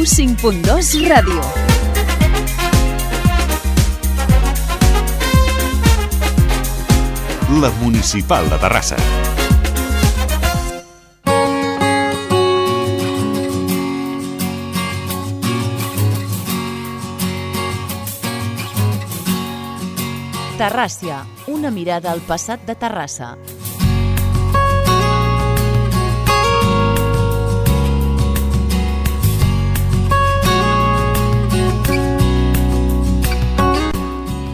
95.2 Ràdio. La Municipal de Terrassa. Terràcia, una mirada al passat de Terrassa.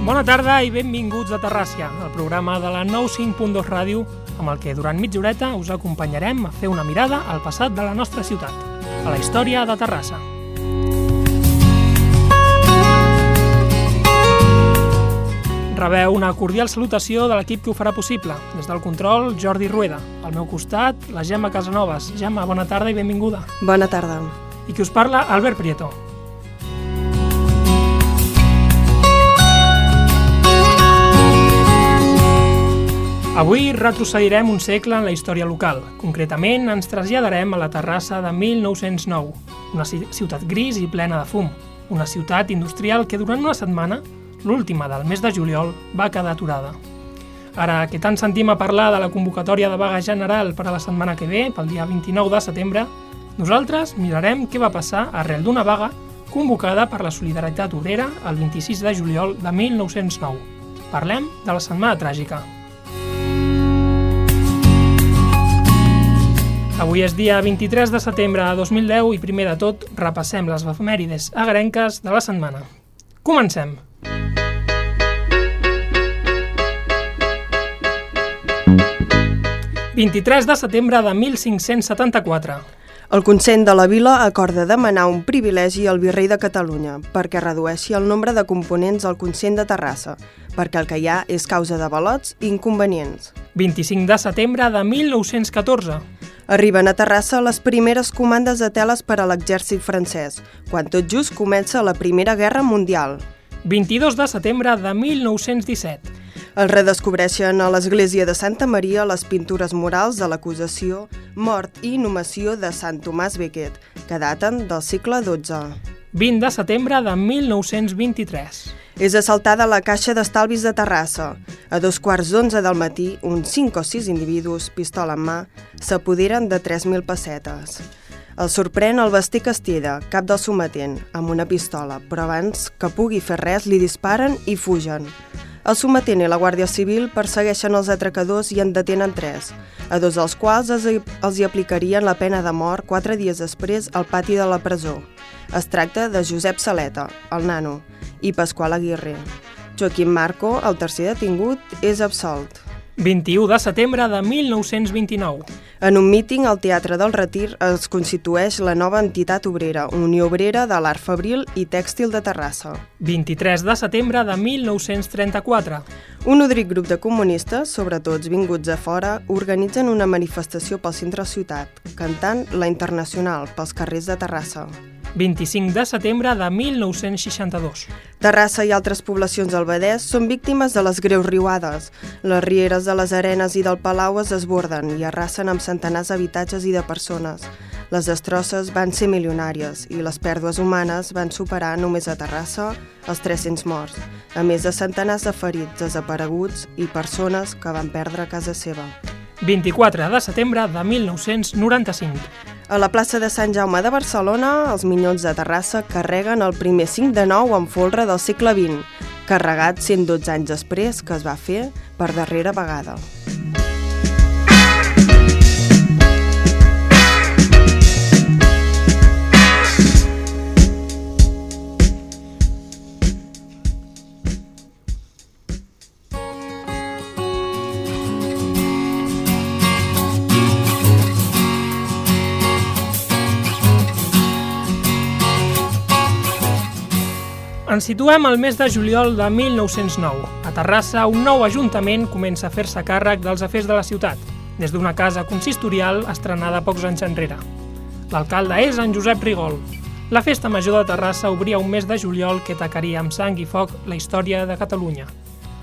Bona tarda i benvinguts a Terràcia, el programa de la 95.2 Ràdio, amb el que durant mitja horeta us acompanyarem a fer una mirada al passat de la nostra ciutat, a la història de Terrassa. Rebeu una cordial salutació de l'equip que ho farà possible. Des del control, Jordi Rueda. Al meu costat, la Gemma Casanovas. Gemma, bona tarda i benvinguda. Bona tarda. I qui us parla, Albert Prieto. Avui retrocedirem un segle en la història local. Concretament, ens traslladarem a la Terrassa de 1909, una ci- ciutat gris i plena de fum. Una ciutat industrial que durant una setmana, l'última del mes de juliol, va quedar aturada. Ara que tant sentim a parlar de la convocatòria de vaga general per a la setmana que ve, pel dia 29 de setembre, nosaltres mirarem què va passar arrel d'una vaga convocada per la Solidaritat Obrera el 26 de juliol de 1909. Parlem de la Setmana Tràgica. Avui és dia 23 de setembre de 2010 i primer de tot repassem les efemèrides agrenques de la setmana. Comencem! ...23 de setembre de 1574. El Consell de la Vila acorda demanar un privilegi al virrei de Catalunya perquè redueixi el nombre de components al Consell de Terrassa, perquè el que hi ha és causa de balots i inconvenients. 25 de setembre de 1914. Arriben a Terrassa les primeres comandes de teles per a l'exèrcit francès, quan tot just comença la Primera Guerra Mundial. 22 de setembre de 1917. Es redescobreixen a l'església de Santa Maria les pintures murals de l'acusació, mort i inhumació de Sant Tomàs Becket, que daten del segle XII. 20 de setembre de 1923. És assaltada la Caixa d'Estalvis de Terrassa. A dos quarts d'onze del matí, uns 5 o 6 individus, pistola en mà, s'apoderen de 3.000 pessetes. El sorprèn el Basté Castella, cap del sometent, amb una pistola, però abans que pugui fer res li disparen i fugen. El sometent i la Guàrdia Civil persegueixen els atracadors i en detenen tres, a dos dels quals els, els hi aplicarien la pena de mort quatre dies després al pati de la presó. Es tracta de Josep Saleta, el nano, i Pasqual Aguirre. Joaquim Marco, el tercer detingut, és absolt. 21 de setembre de 1929. En un míting al Teatre del Retir es constitueix la nova entitat obrera, Unió Obrera de l'Art Fabril i Tèxtil de Terrassa. 23 de setembre de 1934. Un nodrit grup de comunistes, sobretot vinguts de fora, organitzen una manifestació pel centre ciutat, cantant la Internacional pels carrers de Terrassa. 25 de setembre de 1962. Terrassa i altres poblacions del Badès són víctimes de les greus riuades. Les rieres de les arenes i del Palau es desborden i arrasen amb centenars d'habitatges i de persones. Les destrosses van ser milionàries i les pèrdues humanes van superar només a Terrassa els 300 morts, a més de centenars de ferits, desapareguts i persones que van perdre casa seva. 24 de setembre de 1995. A la plaça de Sant Jaume de Barcelona, els Minyons de Terrassa carreguen el primer 5 de 9 en folre del segle XX, carregat 112 anys després que es va fer per darrera vegada. Ens situem al mes de juliol de 1909. A Terrassa, un nou ajuntament comença a fer-se càrrec dels afers de la ciutat, des d'una casa consistorial estrenada pocs anys enrere. L'alcalde és en Josep Rigol. La festa major de Terrassa obria un mes de juliol que tacaria amb sang i foc la història de Catalunya.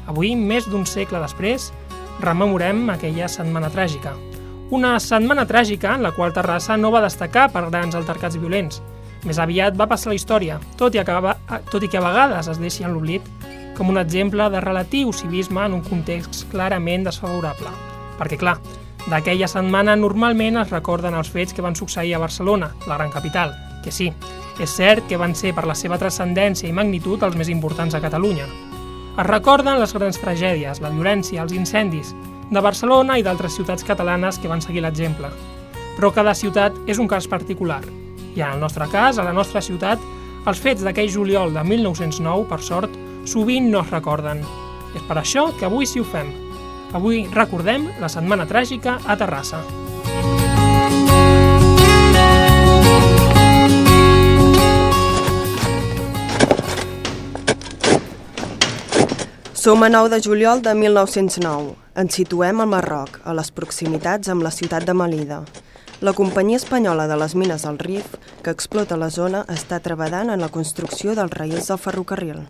Avui, més d'un segle després, rememorem aquella setmana tràgica. Una setmana tràgica en la qual Terrassa no va destacar per grans altercats violents, Més aviat va passar la història, tot i, acaba, tot i que a vegades es deixi en l'oblit, com un exemple de relatiu civisme en un context clarament desfavorable. Perquè, clar, d'aquella setmana normalment es recorden els fets que van succeir a Barcelona, la gran capital, que sí, és cert que van ser per la seva transcendència i magnitud els més importants a Catalunya. Es recorden les grans tragèdies, la violència, els incendis, de Barcelona i d'altres ciutats catalanes que van seguir l'exemple. Però cada ciutat és un cas particular, i en el nostre cas, a la nostra ciutat, els fets d'aquell juliol de 1909, per sort, sovint no es recorden. És per això que avui sí ho fem. Avui recordem la Setmana Tràgica a Terrassa. Som a 9 de juliol de 1909. Ens situem al Marroc, a les proximitats amb la ciutat de Melida. La companyia espanyola de les mines del Rif, que explota la zona, està treballant en la construcció dels rails del ferrocarril.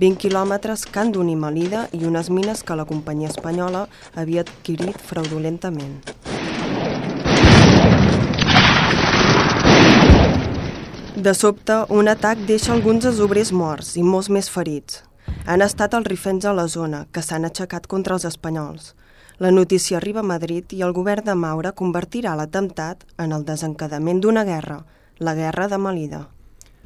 20 quilòmetres can d'unir Melida i unes mines que la companyia espanyola havia adquirit fraudulentament. De sobte, un atac deixa alguns dels obrers morts i molts més ferits. Han estat els rifens a la zona, que s'han aixecat contra els espanyols. La notícia arriba a Madrid i el govern de Maura convertirà l'atemptat en el desencadament d'una guerra, la guerra de Melida.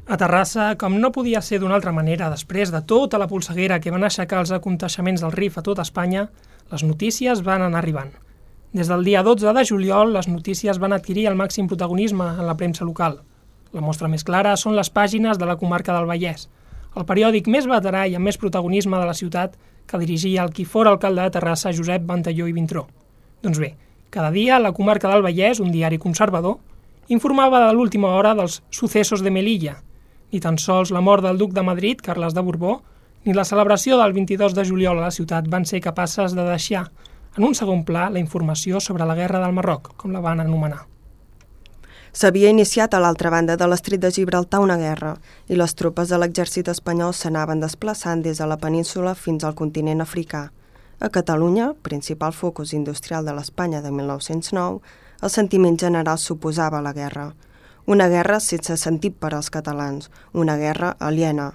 A Terrassa, com no podia ser d'una altra manera, després de tota la polseguera que van aixecar els aconteixements del RIF a tot Espanya, les notícies van anar arribant. Des del dia 12 de juliol, les notícies van adquirir el màxim protagonisme en la premsa local. La mostra més clara són les pàgines de la comarca del Vallès, el periòdic més veterà i amb més protagonisme de la ciutat que dirigia el qui fora alcalde de Terrassa, Josep Ventalló i Vintró. Doncs bé, cada dia la comarca del Vallès, un diari conservador, informava de l'última hora dels successos de Melilla. Ni tan sols la mort del duc de Madrid, Carles de Borbó, ni la celebració del 22 de juliol a la ciutat van ser capaces de deixar en un segon pla la informació sobre la guerra del Marroc, com la van anomenar. S'havia iniciat a l'altra banda de l'estret de Gibraltar una guerra i les tropes de l'exèrcit espanyol s'anaven desplaçant des de la península fins al continent africà. A Catalunya, principal focus industrial de l'Espanya de 1909, el sentiment general suposava la guerra. Una guerra sense sentit per als catalans, una guerra aliena.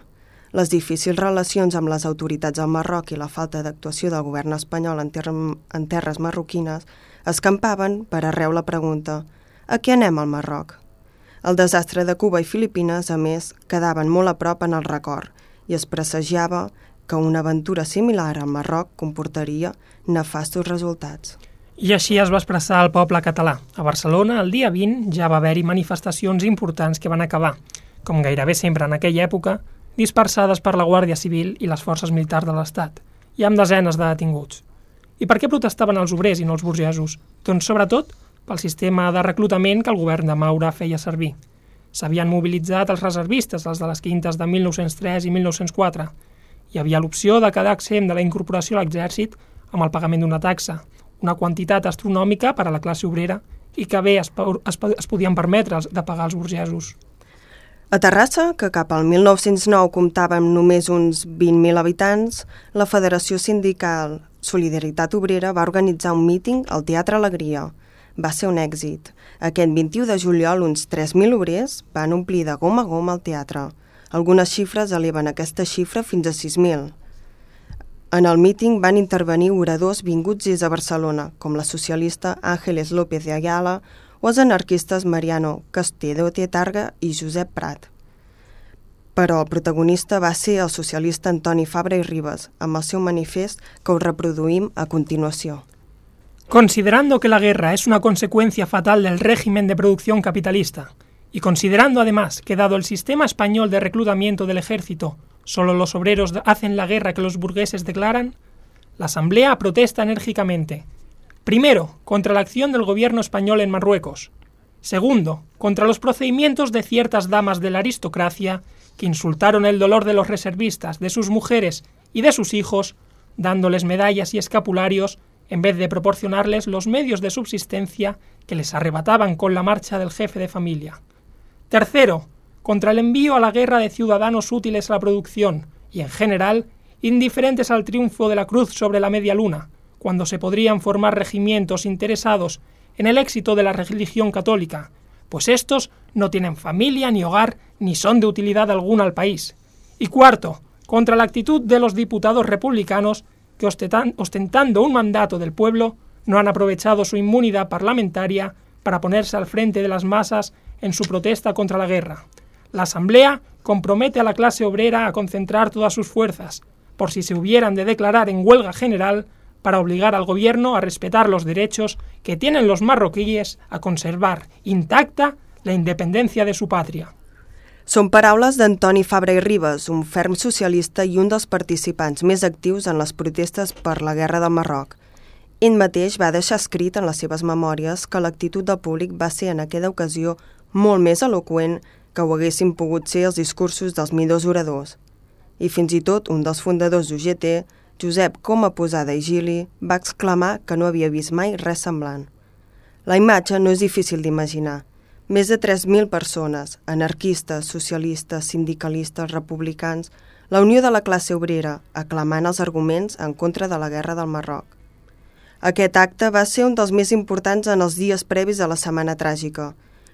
Les difícils relacions amb les autoritats del Marroc i la falta d'actuació del govern espanyol en, ter en terres marroquines escampaven per arreu la pregunta – a què anem al Marroc? El desastre de Cuba i Filipines, a més, quedaven molt a prop en el record i es presagiava que una aventura similar al Marroc comportaria nefastos resultats. I així es va expressar el poble català. A Barcelona, el dia 20, ja va haver-hi manifestacions importants que van acabar, com gairebé sempre en aquella època, dispersades per la Guàrdia Civil i les forces militars de l'Estat, i amb desenes de detinguts. I per què protestaven els obrers i no els burgesos? Doncs, sobretot, pel sistema de reclutament que el govern de Maura feia servir. S'havien mobilitzat els reservistes, els de les quintes de 1903 i 1904. Hi havia l'opció de quedar exempt de la incorporació a l'exèrcit amb el pagament d'una taxa, una quantitat astronòmica per a la classe obrera i que bé es, es, es podien permetre de pagar els burgesos. A Terrassa, que cap al 1909 comptava amb només uns 20.000 habitants, la Federació Sindical Solidaritat Obrera va organitzar un míting al Teatre Alegria, va ser un èxit. Aquest 21 de juliol, uns 3.000 obrers van omplir de gom a gom el teatre. Algunes xifres eleven aquesta xifra fins a 6.000. En el míting van intervenir oradors vinguts des de Barcelona, com la socialista Ángeles López de Ayala o els anarquistes Mariano Castedo Targa i Josep Prat. Però el protagonista va ser el socialista Antoni Fabra i Ribes, amb el seu manifest que us reproduïm a continuació. Considerando que la guerra es una consecuencia fatal del régimen de producción capitalista, y considerando además que dado el sistema español de reclutamiento del ejército, solo los obreros hacen la guerra que los burgueses declaran, la Asamblea protesta enérgicamente. Primero, contra la acción del gobierno español en Marruecos. Segundo, contra los procedimientos de ciertas damas de la aristocracia que insultaron el dolor de los reservistas, de sus mujeres y de sus hijos, dándoles medallas y escapularios en vez de proporcionarles los medios de subsistencia que les arrebataban con la marcha del jefe de familia. Tercero, contra el envío a la guerra de ciudadanos útiles a la producción y, en general, indiferentes al triunfo de la cruz sobre la media luna, cuando se podrían formar regimientos interesados en el éxito de la religión católica, pues estos no tienen familia ni hogar ni son de utilidad alguna al país. Y cuarto, contra la actitud de los diputados republicanos que ostentando un mandato del pueblo no han aprovechado su inmunidad parlamentaria para ponerse al frente de las masas en su protesta contra la guerra. La Asamblea compromete a la clase obrera a concentrar todas sus fuerzas, por si se hubieran de declarar en huelga general, para obligar al gobierno a respetar los derechos que tienen los marroquíes a conservar intacta la independència de su pàtria. Són paraules d'Antoni Fabra i Ribes, un ferm socialista i un dels participants més actius en les protestes per la Guerra del Marroc. Ell mateix va deixar escrit en les seves memòries que l'actitud del públic va ser en aquella ocasió molt més eloqüent que ho haguessin pogut ser els discursos dels millors oradors. I fins i tot un dels fundadors d'UGT, Josep Coma Posada i Gili, va exclamar que no havia vist mai res semblant. La imatge no és difícil d'imaginar. Més de 3.000 persones, anarquistes, socialistes, sindicalistes, republicans, la unió de la classe obrera, aclamant els arguments en contra de la guerra del Marroc. Aquest acte va ser un dels més importants en els dies previs a la Setmana Tràgica,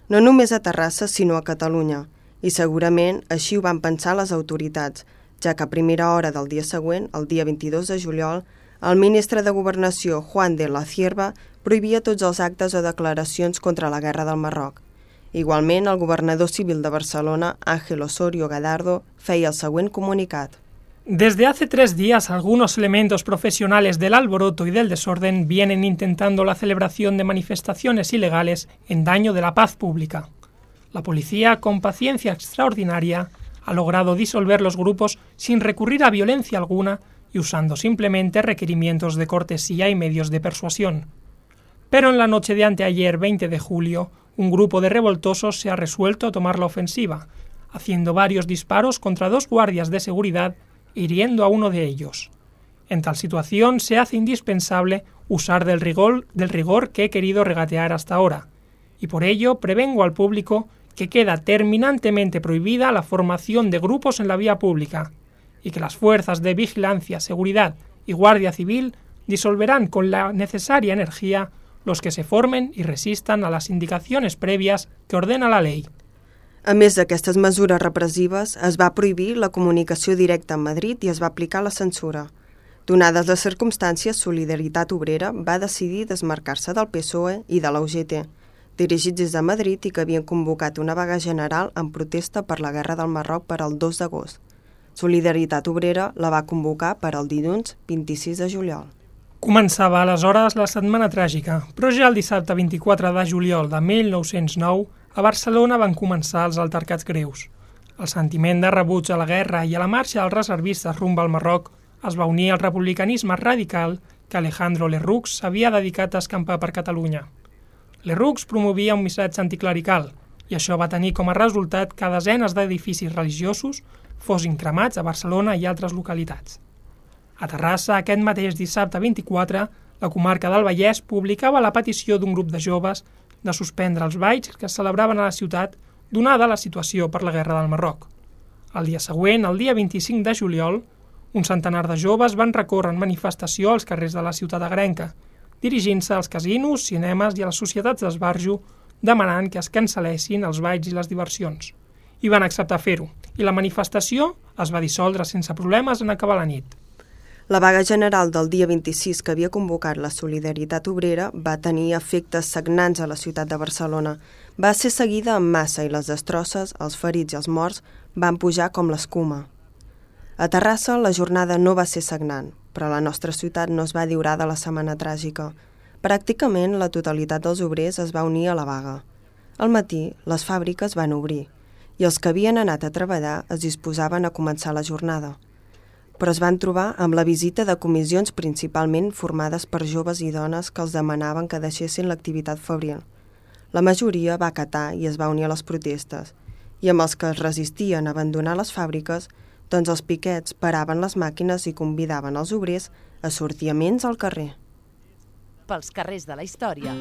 no només a Terrassa, sinó a Catalunya, i segurament així ho van pensar les autoritats, ja que a primera hora del dia següent, el dia 22 de juliol, el ministre de Governació, Juan de la Cierva, prohibia tots els actes o declaracions contra la guerra del Marroc. Igualment, el governador civil de Barcelona, Ángel Osorio Gadardo, feia el següent comunicat. Desde hace tres días algunos elementos profesionales del alboroto y del desorden vienen intentando la celebración de manifestaciones ilegales en daño de la paz pública. La policía, con paciencia extraordinaria, ha logrado disolver los grupos sin recurrir a violencia alguna y usando simplemente requerimientos de cortesía y medios de persuasión. Pero en la noche de anteayer 20 de julio, un grupo de revoltosos se ha resuelto a tomar la ofensiva, haciendo varios disparos contra dos guardias de seguridad hiriendo a uno de ellos. En tal situación se hace indispensable usar del rigor, del rigor que he querido regatear hasta ahora, y por ello prevengo al público que queda terminantemente prohibida la formación de grupos en la vía pública, y que las fuerzas de vigilancia, seguridad y guardia civil disolverán con la necesaria energía los que se formen y resistan a las indicaciones previas que ordena la ley. A més d'aquestes mesures repressives, es va prohibir la comunicació directa amb Madrid i es va aplicar la censura. Donades les circumstàncies, Solidaritat Obrera va decidir desmarcar-se del PSOE i de la UGT, dirigits des de Madrid i que havien convocat una vaga general en protesta per la Guerra del Marroc per al 2 d'agost. Solidaritat Obrera la va convocar per al dilluns 26 de juliol. Començava aleshores la setmana tràgica, però ja el dissabte 24 de juliol de 1909 a Barcelona van començar els altercats greus. El sentiment de rebuig a la guerra i a la marxa dels reservistes rumb al Marroc es va unir al republicanisme radical que Alejandro Lerroux s'havia dedicat a escampar per Catalunya. Lerroux promovia un missatge anticlerical i això va tenir com a resultat que desenes d'edificis religiosos fossin cremats a Barcelona i altres localitats. A Terrassa, aquest mateix dissabte 24, la comarca del Vallès publicava la petició d'un grup de joves de suspendre els balls que es celebraven a la ciutat donada la situació per la Guerra del Marroc. El dia següent, el dia 25 de juliol, un centenar de joves van recórrer en manifestació als carrers de la ciutat agrenca, dirigint-se als casinos, cinemes i a les societats d'esbarjo, demanant que es cancel·lessin els balls i les diversions. I van acceptar fer-ho, i la manifestació es va dissoldre sense problemes en acabar la nit. La vaga general del dia 26 que havia convocat la Solidaritat Obrera va tenir efectes sagnants a la ciutat de Barcelona. Va ser seguida en massa i les destrosses, els ferits i els morts van pujar com l'escuma. A Terrassa la jornada no va ser sagnant, però la nostra ciutat no es va lliurar de la setmana tràgica. Pràcticament la totalitat dels obrers es va unir a la vaga. Al matí, les fàbriques van obrir i els que havien anat a treballar es disposaven a començar la jornada però es van trobar amb la visita de comissions principalment formades per joves i dones que els demanaven que deixessin l'activitat febril. La majoria va acatar i es va unir a les protestes, i amb els que es resistien a abandonar les fàbriques, doncs els piquets paraven les màquines i convidaven els obrers a sortiaments al carrer. Pels carrers de la història.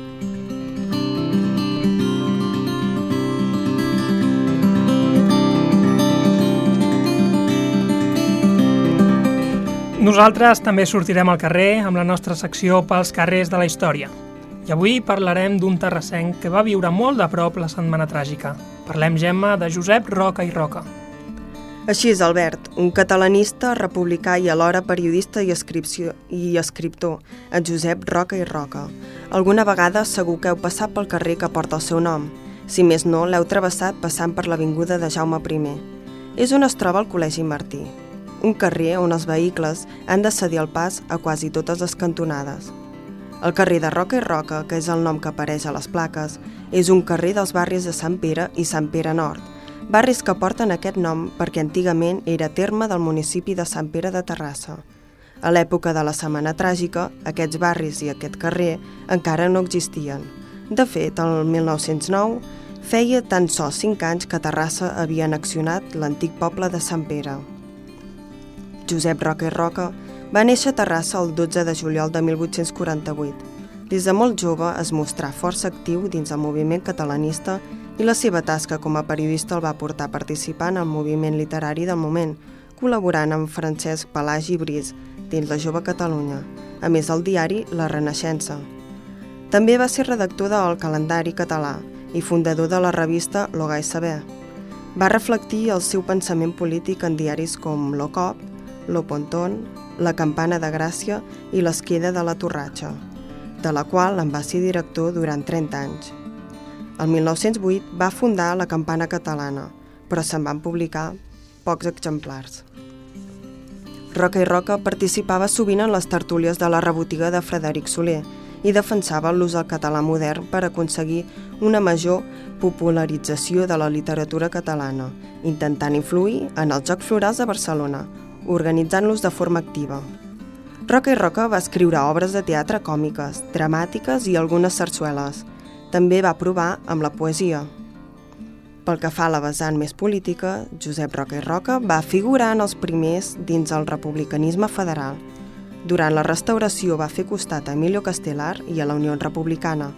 Nosaltres també sortirem al carrer amb la nostra secció pels carrers de la història. I avui parlarem d'un terrassenc que va viure molt de prop la Setmana Tràgica. Parlem, Gemma, de Josep Roca i Roca. Així és, Albert, un catalanista, republicà i alhora periodista i, i escriptor, en Josep Roca i Roca. Alguna vegada segur que heu passat pel carrer que porta el seu nom. Si més no, l'heu travessat passant per l'avinguda de Jaume I. És on es troba el Col·legi Martí, un carrer on els vehicles han de cedir el pas a quasi totes les cantonades. El carrer de Roca i Roca, que és el nom que apareix a les plaques, és un carrer dels barris de Sant Pere i Sant Pere Nord, barris que porten aquest nom perquè antigament era terme del municipi de Sant Pere de Terrassa. A l'època de la Setmana Tràgica, aquests barris i aquest carrer encara no existien. De fet, el 1909 feia tan sols 5 anys que Terrassa havia annexionat l'antic poble de Sant Pere. Josep Roca i Roca va néixer a Terrassa el 12 de juliol de 1848. Des de molt jove es mostrà força actiu dins el moviment catalanista i la seva tasca com a periodista el va portar a participar en el moviment literari del moment, col·laborant amb Francesc Pelagi Bris dins la Jove Catalunya, a més del diari La Renaixença. També va ser redactor del calendari català i fundador de la revista Logai Saber. Va reflectir el seu pensament polític en diaris com Lo Cop, Lo Pontón, la Campana de Gràcia i l'Esqueda de la Torratxa, de la qual en va ser director durant 30 anys. El 1908 va fundar la Campana Catalana, però se'n van publicar pocs exemplars. Roca i Roca participava sovint en les tertúlies de la rebotiga de Frederic Soler i defensava l'ús del català modern per aconseguir una major popularització de la literatura catalana, intentant influir en els Jocs Florals de Barcelona, organitzant-los de forma activa. Roca i Roca va escriure obres de teatre còmiques, dramàtiques i algunes sarsueles. També va provar amb la poesia. Pel que fa a la vessant més política, Josep Roca i Roca va figurar en els primers dins el republicanisme federal. Durant la restauració va fer costat a Emilio Castelar i a la Unió Republicana.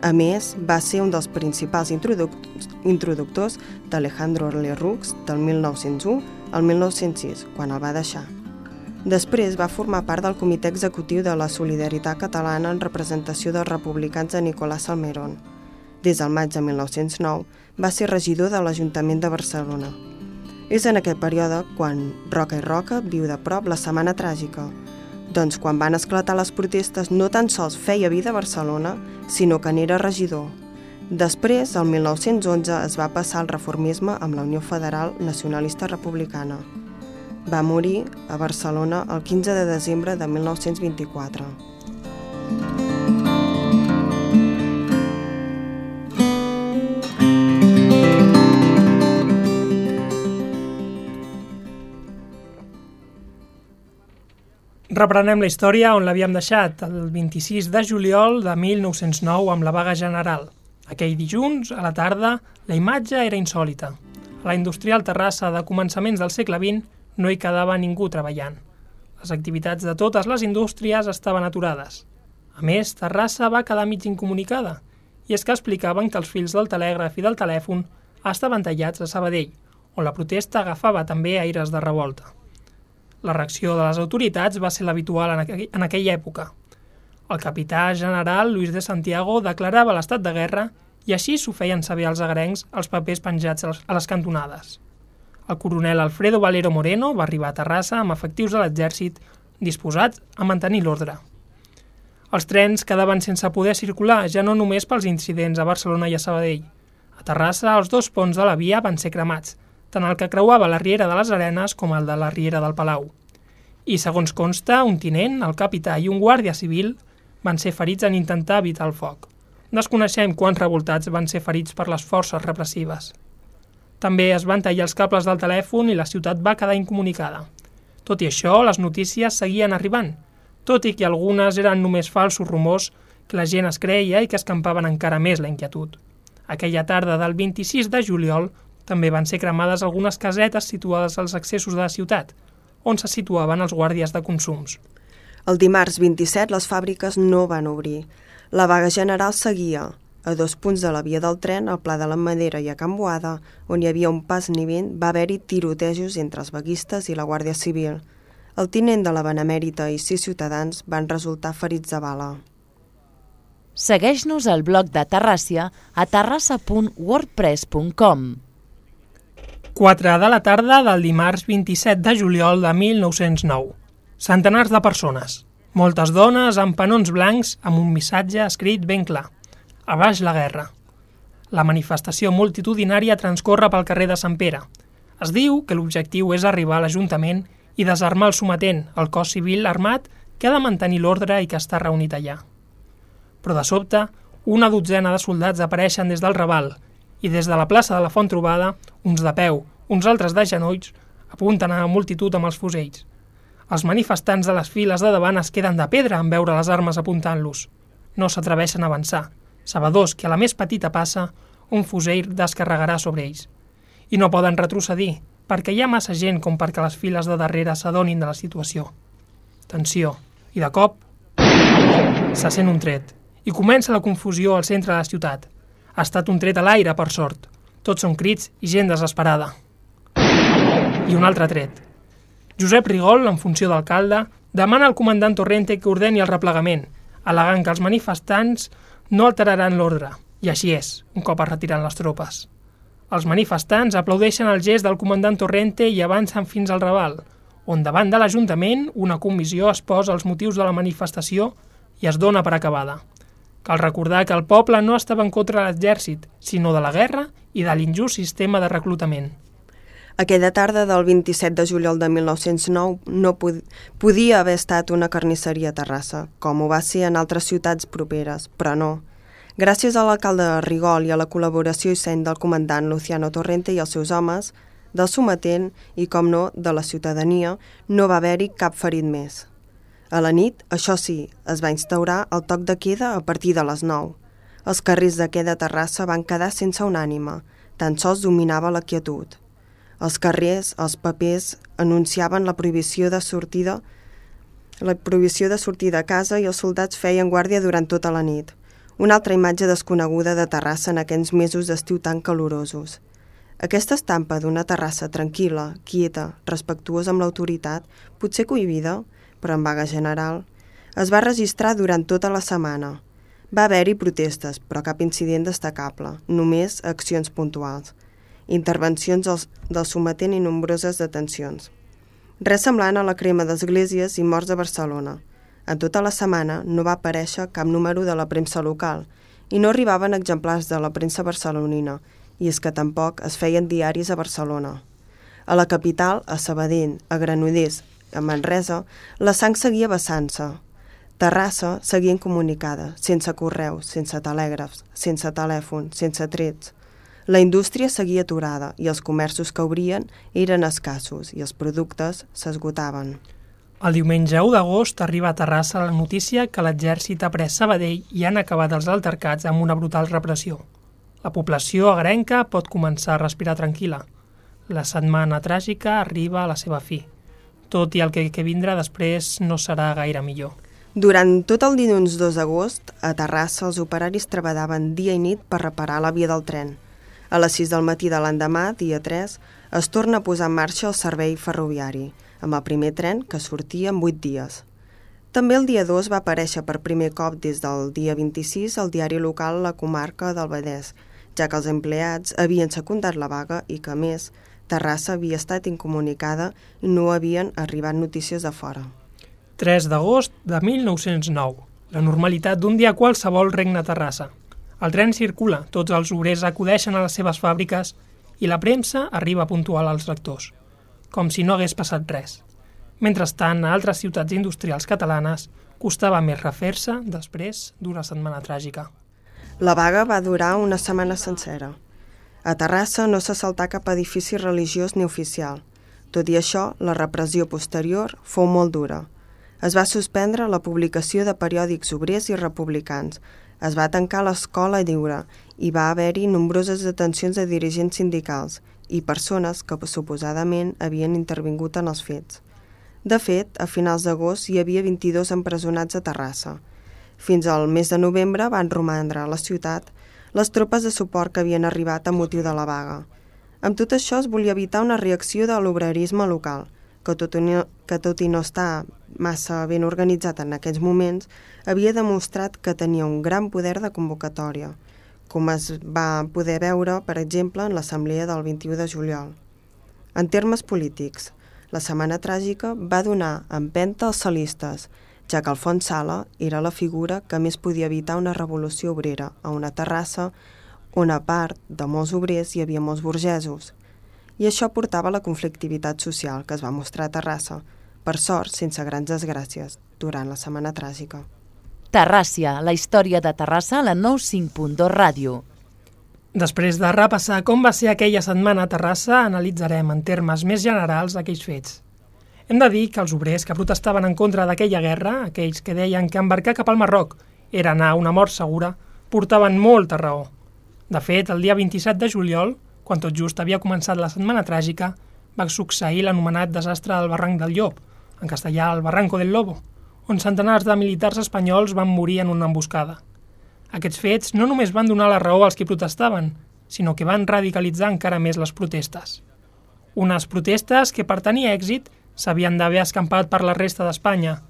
A més, va ser un dels principals introductors d'Alejandro Lerroux del 1901 el 1906, quan el va deixar. Després va formar part del comitè executiu de la Solidaritat Catalana en representació dels republicans de Nicolás Salmerón. Des del maig de 1909 va ser regidor de l'Ajuntament de Barcelona. És en aquest període quan Roca i Roca viu de prop la Setmana Tràgica, doncs quan van esclatar les protestes no tan sols feia vida a Barcelona, sinó que n'era regidor, Després, el 1911, es va passar al reformisme amb la Unió Federal Nacionalista Republicana. Va morir a Barcelona el 15 de desembre de 1924. Reprenem la història on l'havíem deixat, el 26 de juliol de 1909 amb la vaga general. Aquell dilluns, a la tarda, la imatge era insòlita. A la industrial Terrassa de començaments del segle XX no hi quedava ningú treballant. Les activitats de totes les indústries estaven aturades. A més, Terrassa va quedar mig incomunicada, i és que explicaven que els fils del telègraf i del telèfon estaven tallats a Sabadell, on la protesta agafava també aires de revolta. La reacció de les autoritats va ser l'habitual en, aqu en aquella època, el capità general Luis de Santiago declarava l'estat de guerra i així s'ho feien saber als agrencs els papers penjats a les cantonades. El coronel Alfredo Valero Moreno va arribar a Terrassa amb efectius de l'exèrcit disposats a mantenir l'ordre. Els trens quedaven sense poder circular, ja no només pels incidents a Barcelona i a Sabadell. A Terrassa, els dos ponts de la via van ser cremats, tant el que creuava la Riera de les Arenes com el de la Riera del Palau. I, segons consta, un tinent, el capità i un guàrdia civil van ser ferits en intentar evitar el foc. Desconeixem quants revoltats van ser ferits per les forces repressives. També es van tallar els cables del telèfon i la ciutat va quedar incomunicada. Tot i això, les notícies seguien arribant, tot i que algunes eren només falsos rumors que la gent es creia i que escampaven encara més la inquietud. Aquella tarda del 26 de juliol també van ser cremades algunes casetes situades als accessos de la ciutat, on se situaven els guàrdies de consums. El dimarts 27 les fàbriques no van obrir. La vaga general seguia. A dos punts de la via del tren, al Pla de la Madera i a Can Boada, on hi havia un pas nivell, va haver-hi tirotejos entre els vaguistes i la Guàrdia Civil. El tinent de la Benemèrita i sis ciutadans van resultar ferits de bala. Segueix-nos al blog de Terràcia a terrassa.wordpress.com. 4 de la tarda del dimarts 27 de juliol de 1909. Centenars de persones. Moltes dones amb panons blancs amb un missatge escrit ben clar. A baix la guerra. La manifestació multitudinària transcorre pel carrer de Sant Pere. Es diu que l'objectiu és arribar a l'Ajuntament i desarmar el sometent, el cos civil armat que ha de mantenir l'ordre i que està reunit allà. Però de sobte, una dotzena de soldats apareixen des del Raval i des de la plaça de la Font Trobada, uns de peu, uns altres de genolls, apunten a la multitud amb els fusells. Els manifestants de les files de davant es queden de pedra en veure les armes apuntant-los. No s'atreveixen a avançar, sabedors que a la més petita passa, un fusell descarregarà sobre ells. I no poden retrocedir, perquè hi ha massa gent com perquè les files de darrere s'adonin de la situació. Tensió. I de cop... Se sent un tret. I comença la confusió al centre de la ciutat. Ha estat un tret a l'aire, per sort. Tots són crits i gent desesperada. I un altre tret Josep Rigol, en funció d'alcalde, demana al comandant Torrente que ordeni el replegament, al·legant que els manifestants no alteraran l'ordre, i així és, un cop es retiren les tropes. Els manifestants aplaudeixen el gest del comandant Torrente i avancen fins al Raval, on davant de l'Ajuntament una comissió es posa els motius de la manifestació i es dona per acabada. Cal recordar que el poble no estava en contra de l'exèrcit, sinó de la guerra i de l'injust sistema de reclutament. Aquella tarda del 27 de juliol de 1909 no pod podia haver estat una carnisseria a Terrassa, com ho va ser en altres ciutats properes, però no. Gràcies a l'alcalde Rigol i a la col·laboració i seny del comandant Luciano Torrente i els seus homes, del sometent i, com no, de la ciutadania, no va haver-hi cap ferit més. A la nit, això sí, es va instaurar el toc de queda a partir de les 9. Els carrers de queda Terrassa van quedar sense un ànima, tan sols dominava la quietud. Els carrers, els papers, anunciaven la prohibició de sortida la prohibició de sortir de casa i els soldats feien guàrdia durant tota la nit. Una altra imatge desconeguda de Terrassa en aquells mesos d'estiu tan calorosos. Aquesta estampa d'una terrassa tranquil·la, quieta, respectuosa amb l'autoritat, potser cohibida, però en vaga general, es va registrar durant tota la setmana. Va haver-hi protestes, però cap incident destacable, només accions puntuals intervencions del, del sometent i nombroses detencions. Res semblant a la crema d'esglésies i morts a Barcelona. En tota la setmana no va aparèixer cap número de la premsa local i no arribaven exemplars de la premsa barcelonina, i és que tampoc es feien diaris a Barcelona. A la capital, a Sabadell, a Granollers, a Manresa, la sang seguia vessant-se. Terrassa seguia incomunicada, sense correus, sense telègrafs, sense telèfon, sense trets. La indústria seguia aturada i els comerços que obrien eren escassos i els productes s'esgotaven. El diumenge 1 d'agost arriba a Terrassa la notícia que l'exèrcit ha pres Sabadell i han acabat els altercats amb una brutal repressió. La població agrenca pot començar a respirar tranquil·la. La setmana tràgica arriba a la seva fi. Tot i el que, que vindrà després no serà gaire millor. Durant tot el dilluns 2 d'agost, a Terrassa els operaris treballaven dia i nit per reparar la via del tren – a les 6 del matí de l'endemà, dia 3, es torna a posar en marxa el servei ferroviari, amb el primer tren que sortia en 8 dies. També el dia 2 va aparèixer per primer cop des del dia 26 al diari local La Comarca del Vallès, ja que els empleats havien secundat la vaga i que, més, Terrassa havia estat incomunicada i no havien arribat notícies de fora. 3 d'agost de 1909. La normalitat d'un dia qualsevol regna Terrassa. El tren circula, tots els obrers acudeixen a les seves fàbriques i la premsa arriba puntual als lectors, com si no hagués passat res. Mentrestant, a altres ciutats industrials catalanes costava més refer-se després d'una setmana tràgica. La vaga va durar una setmana sencera. A Terrassa no se saltà cap edifici religiós ni oficial. Tot i això, la repressió posterior fou molt dura. Es va suspendre la publicació de periòdics obrers i republicans, es va tancar l'escola lliure i va haver-hi nombroses detencions de dirigents sindicals i persones que suposadament havien intervingut en els fets. De fet, a finals d'agost hi havia 22 empresonats a Terrassa. Fins al mes de novembre van romandre a la ciutat les tropes de suport que havien arribat a motiu de la vaga. Amb tot això es volia evitar una reacció de l'obrerisme local, que tot, i no, que tot i no estar massa ben organitzat en aquests moments, havia demostrat que tenia un gran poder de convocatòria, com es va poder veure, per exemple, en l'assemblea del 21 de juliol. En termes polítics, la Setmana Tràgica va donar empenta als salistes, ja que Alfons Sala era la figura que més podia evitar una revolució obrera a una terrassa on a part de molts obrers hi havia molts burgesos. I això portava a la conflictivitat social que es va mostrar a Terrassa, per sort sense grans desgràcies, durant la Setmana Tràgica. Terràcia, la història de Terrassa a la 95.2 Ràdio. Després de repassar com va ser aquella setmana a Terrassa, analitzarem en termes més generals aquells fets. Hem de dir que els obrers que protestaven en contra d'aquella guerra, aquells que deien que embarcar cap al Marroc era anar a una mort segura, portaven molta raó. De fet, el dia 27 de juliol, quan tot just havia començat la setmana tràgica, va succeir l'anomenat desastre del barranc del Llop, en castellà el Barranco del Lobo, on centenars de militars espanyols van morir en una emboscada. Aquests fets no només van donar la raó als qui protestaven, sinó que van radicalitzar encara més les protestes. Unes protestes que, per tenir èxit, s'havien d'haver escampat per la resta d'Espanya,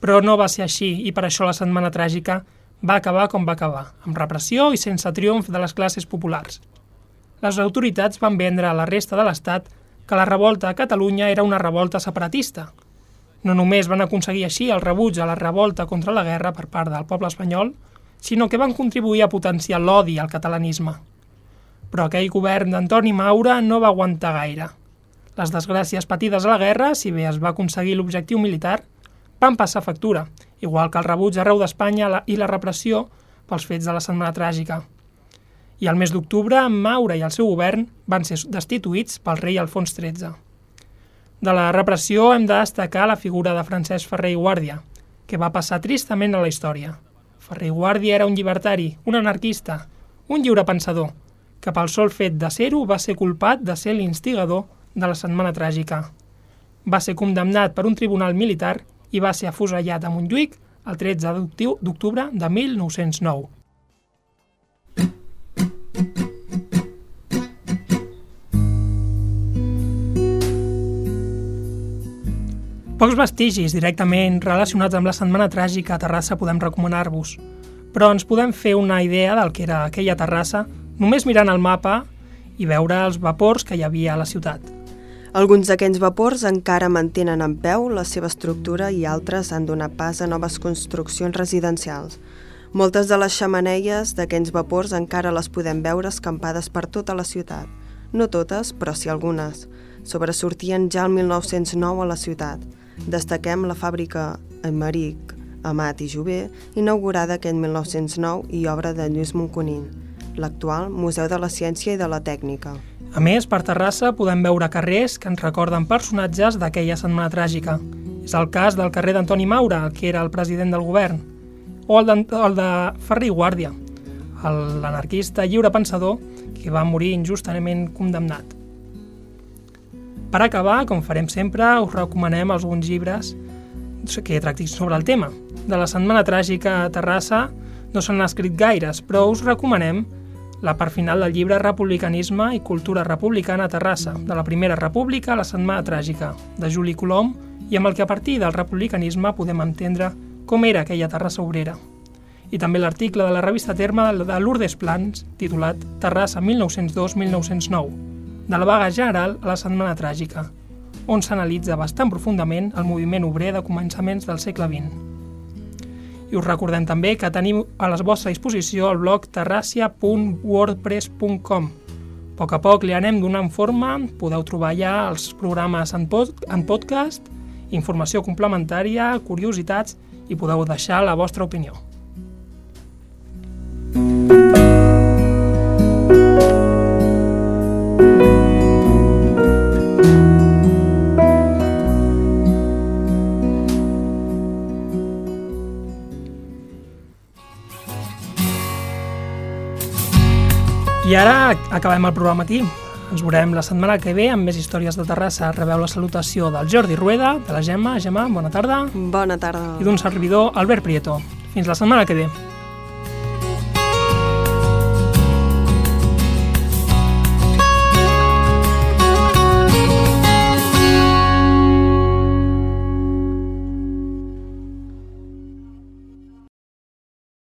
però no va ser així i per això la Setmana Tràgica va acabar com va acabar, amb repressió i sense triomf de les classes populars. Les autoritats van vendre a la resta de l'Estat que la revolta a Catalunya era una revolta separatista. No només van aconseguir així el rebuig a la revolta contra la guerra per part del poble espanyol, sinó que van contribuir a potenciar l'odi al catalanisme. Però aquell govern d'Antoni Maura no va aguantar gaire. Les desgràcies patides a la guerra, si bé es va aconseguir l'objectiu militar, van passar factura, igual que el rebuig arreu d'Espanya i la repressió pels fets de la Setmana Tràgica. I al mes d'octubre, Maura i el seu govern van ser destituïts pel rei Alfons XIII. De la repressió hem de destacar la figura de Francesc Ferrer i Guàrdia, que va passar tristament a la història. Ferrer i Guàrdia era un llibertari, un anarquista, un lliurepensador, que pel sol fet de ser-ho va ser culpat de ser l'instigador de la Setmana Tràgica. Va ser condemnat per un tribunal militar i va ser afusellat a Montjuïc el 13 d'octubre de 1909. Pocs vestigis directament relacionats amb la Setmana Tràgica a Terrassa podem recomanar-vos, però ens podem fer una idea del que era aquella Terrassa només mirant el mapa i veure els vapors que hi havia a la ciutat. Alguns d'aquests vapors encara mantenen en peu la seva estructura i altres han donat pas a noves construccions residencials. Moltes de les xamaneies d'aquests vapors encara les podem veure escampades per tota la ciutat. No totes, però sí algunes. Sobresortien ja el 1909 a la ciutat. Destaquem la fàbrica Emeric Amat i Jové, inaugurada aquest 1909 i obra de Lluís Monconin, l'actual Museu de la Ciència i de la Tècnica. A més, per Terrassa podem veure carrers que ens recorden personatges d'aquella setmana tràgica. És el cas del carrer d'Antoni Maura, que era el president del govern, o el el de Ferri Guàrdia, l'anarquista lliure pensador que va morir injustament condemnat. Per acabar, com farem sempre, us recomanem alguns llibres que tractin sobre el tema. De la Setmana Tràgica a Terrassa no se n'han escrit gaires, però us recomanem la part final del llibre Republicanisme i cultura republicana a Terrassa, de la Primera República a la Setmana Tràgica, de Juli Colom, i amb el que a partir del republicanisme podem entendre com era aquella Terrassa obrera. I també l'article de la revista Terma de Lourdes Plans, titulat Terrassa 1902-1909, de la vaga general a la Setmana Tràgica, on s'analitza bastant profundament el moviment obrer de començaments del segle XX. I us recordem també que tenim a la vostra disposició el blog terràcia.wordpress.com. A poc a poc li anem donant forma, podeu trobar ja els programes en, pod en podcast, informació complementària, curiositats i podeu deixar la vostra opinió. Ara acabem el programa aquí. Ens veurem la setmana que ve amb més històries de Terrassa. Rebeu la salutació del Jordi Rueda, de la Gemma. Gemma, bona tarda. Bona tarda. I d'un servidor, Albert Prieto. Fins la setmana que ve.